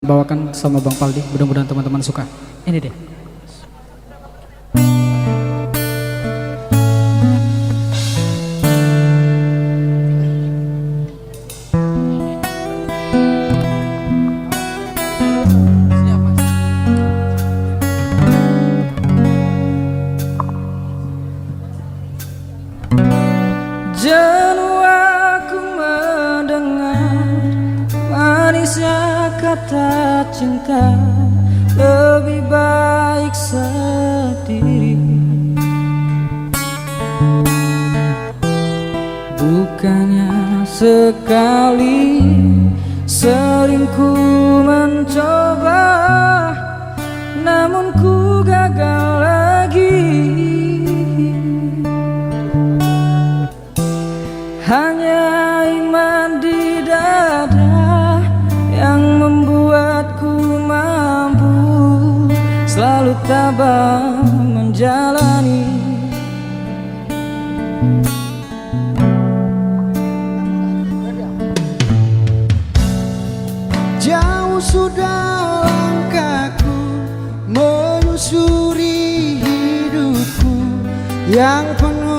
bawakan sama Bang Paldi. Mudah-mudahan teman-teman suka. Ini deh. Just kata cinta lebih baik sendiri. Bukannya sekali jalani Jauh sudah langkahku menyusuri hidupku yang penuh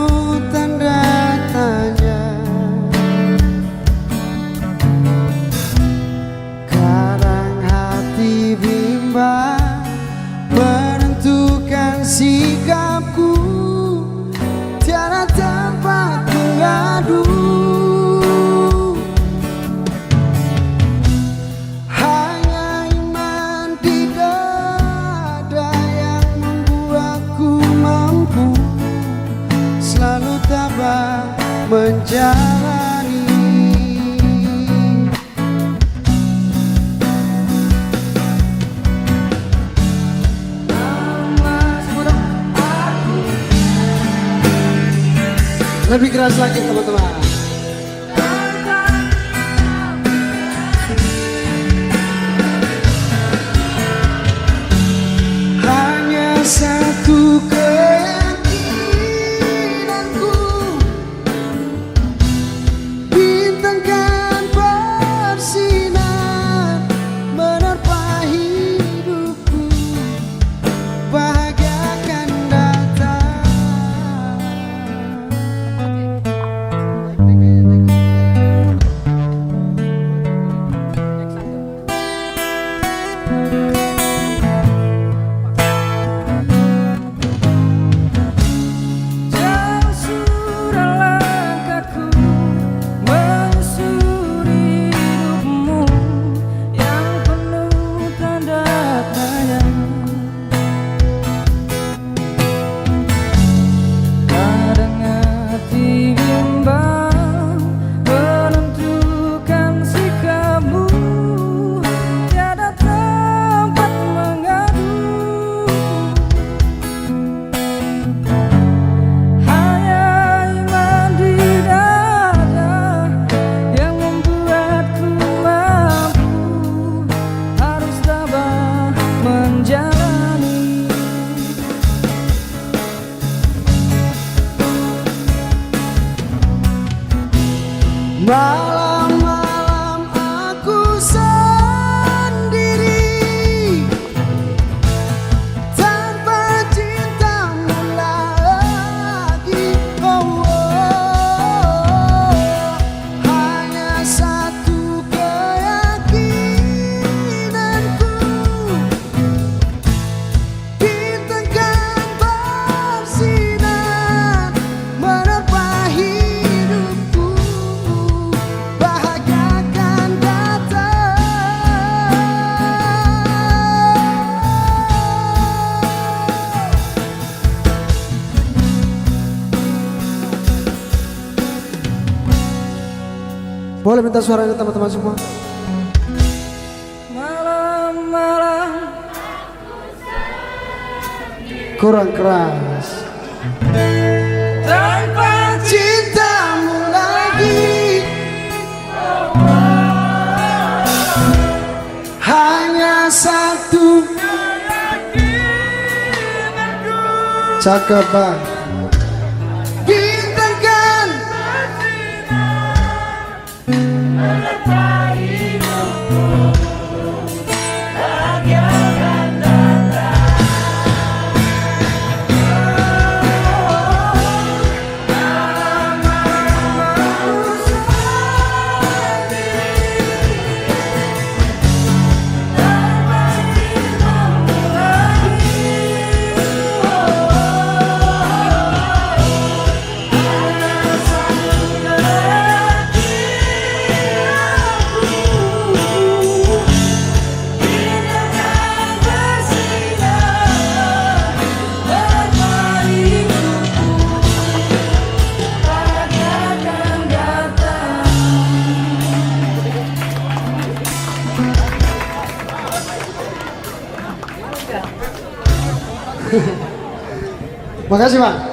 menjalani. Lebih keras lagi teman-teman. Bye. Boleh minta suaranya teman-teman semua? Malam-malam. Kurang keras. Tanpa cintamu lagi. Hanya satu. Cakep bang makasih bang